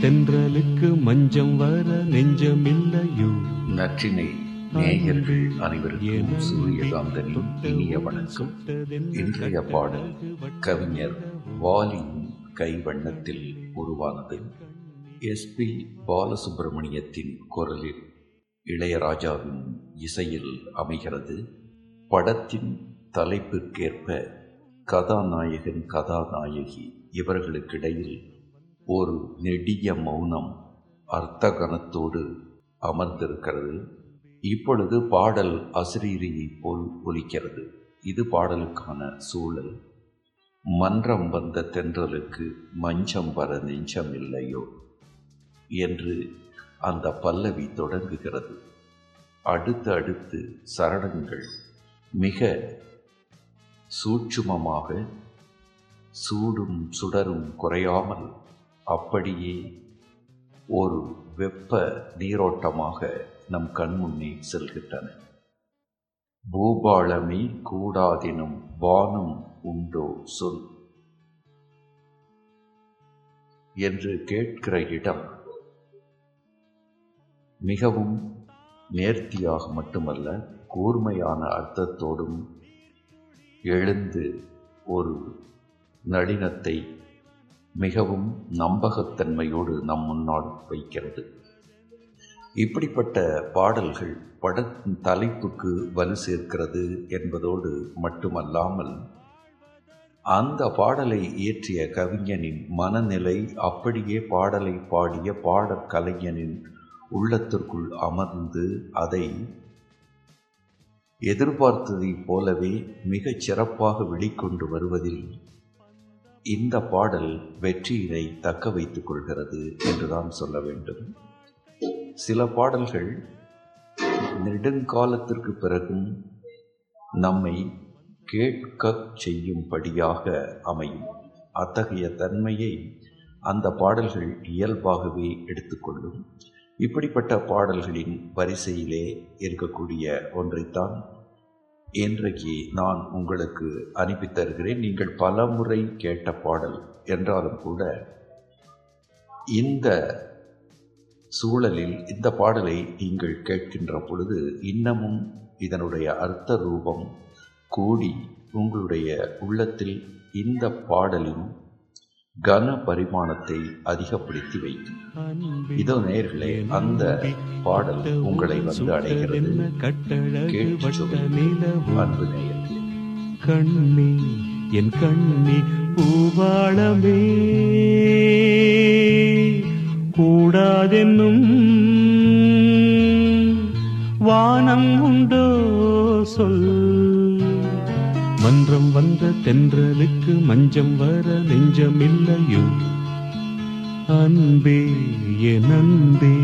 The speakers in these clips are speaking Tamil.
தென்றலுக்கு மஞ்சம் வர நெஞ்சமில்லையோ? நற்றினை நேயர்கள் அனைவருக்கும் சூரியகாந்தனின் இனிய வணக்கம். இன்றைய பாடல் கவிஞர் வாலியின் கைவண்ணத்தில் உருவானது. எஸ்பி பாலசுப்பிரமணியத்தின் குரலில் இளையராஜாவின் இசையில் அமைகிறது. படத்தின் தலைப்பிற்கேற்ப கதாநாயகன் கதாநாயகி இவர்களுக்கிடையில் ஒரு நெடிய மௌனம் அர்த்தகனத்தோடு அமர்ந்திருக்கிறது. இப்பொழுது பாடல் அசிரீரியைப் போல் ஒலிக்கிறது. இது பாடலுக்கான சூழல். மன்றம் வந்த தென்றலுக்கு மஞ்சம் வர நெஞ்சம் இல்லையோ என்று அந்த பல்லவி தொடங்குகிறது. அடுத்து அடுத்து சரணங்கள் மிக சூட்சுமமாக சூடும் சுடரும் குறையாமல் அப்படியே ஒரு வெப்ப நீரோட்டமாக நம் கண்முன்னே செல்கின்றன. பூபாளமே கூடாதினும் வானம் உண்டோ சொல். என்று கேட்கிற இடம் மிகவும் நேர்த்தியாக மட்டுமல்ல கூர்மையான அர்த்தத்தோடும் எழுந்து ஒரு நளினத்தை மிகவும் நம்பகத்தன்மையோடு நம் முன்னால் வைக்கிறது. இப்படிப்பட்ட பாடல்கள் படத்தின் தலைப்புக்கு வலு சேர்க்கிறது என்பதோடு மட்டுமல்லாமல் அந்த பாடலை இயற்றிய கவிஞனின் மனநிலை அப்படியே பாடலை பாடிய பாடற்கலைஞனின் உள்ளத்திற்குள் அமர்ந்து அதை எதிர்பார்த்ததைப் போலவே மிகச் சிறப்பாக வெளிக்கொண்டு வருவதில் இந்த பாடல் வெற்றியினை தக்க வைத்துக் கொள்கிறது என்றுதான் சொல்ல வேண்டும். சில பாடல்கள் நெடுங்காலத்திற்கு பிறகும் நம்மை கேட்க செய்யும்படியாக அமையும். அத்தகைய தன்மையை அந்த பாடல்கள் இயல்பாகவே எடுத்துக்கொள்ளும் இப்படிப்பட்ட பாடல்களின் வரிசையிலே இருக்கக்கூடிய ஒன்றைத்தான் இன்றைக்கு நான் உங்களுக்கு அனுப்பி தருகிறேன். நீங்கள் பல முறை கேட்ட பாடல் என்றாலும் கூட இந்த சூழலில் இந்த பாடலை நீங்கள் கேட்கின்ற பொழுது இன்னமும் இதனுடைய அர்த்த ரூபம் கூடி உங்களுடைய உள்ளத்தில் இந்த பாடலின் கன பரிமாணத்தை அதிகப்படுத்தி வைக்கும் இதோ நேர்களே அந்த பாடல் உங்களை வந்து அடைகிறது. அன்பு கண்ணி என் கண்ணி பூவாளமே. கூடாதென்னும் வானம் உண்டோ சொல். மன்றம் வந்த தென்றலுக்கு மஞ்சம் வர நெஞ்சமில்லையோ? அன்பே என் அன்பே.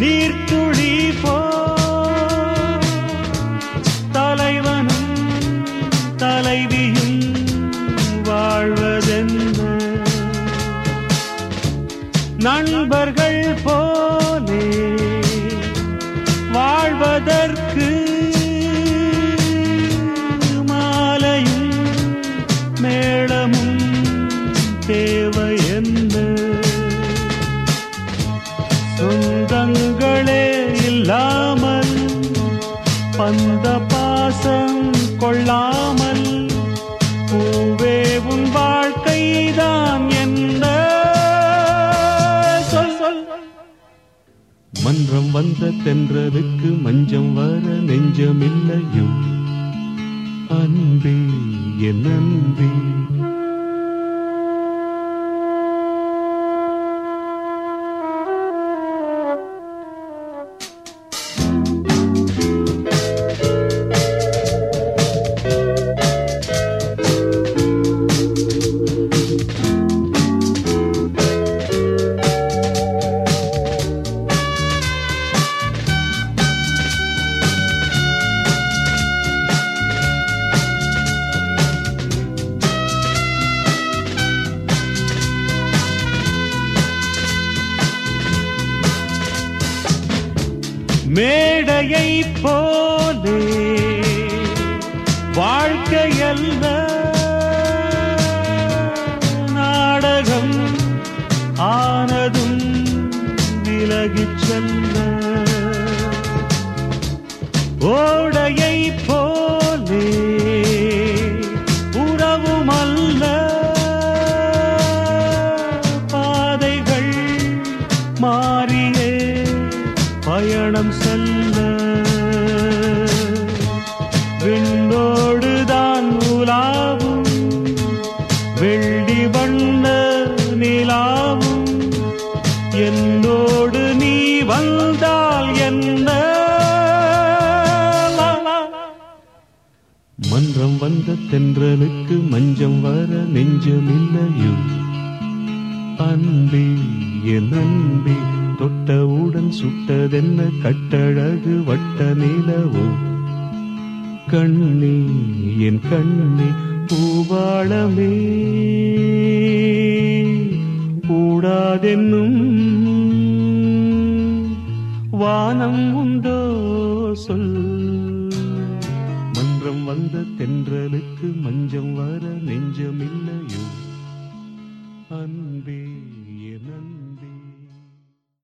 நீர்த்துளி போ தலைவனும் தலைவியும் வாழ்வதென்ன நண்பர்கள் போலே வாழ்வதற்கு மன்றம் வந்த தென்றலுக்கு மஞ்சம் வர நெஞ்சமில்லையோ? அன்பே என் அன்பே. மேடையை போலே வாழ்க்கையல்ல நாடகம் ஆனதும் விலகிச் செல்ல. ஓடையை போ வந்த தென்றலுக்கு மஞ்சம் வர நெஞ்சமில்லையோ? அன்பே என் அன்பே தொட்டவுடன் சுட்டதென்ன கட்டழகு வட்ட நிலவோ? கண்ணே என் கண்ணே பூவாளமே கூடாதென்னும் வானம் உண்டோ சொல். மஞ்சம் வந்த தென்றலுக்கு மஞ்சம் வர நெஞ்சமில்லையோ? அன்பே என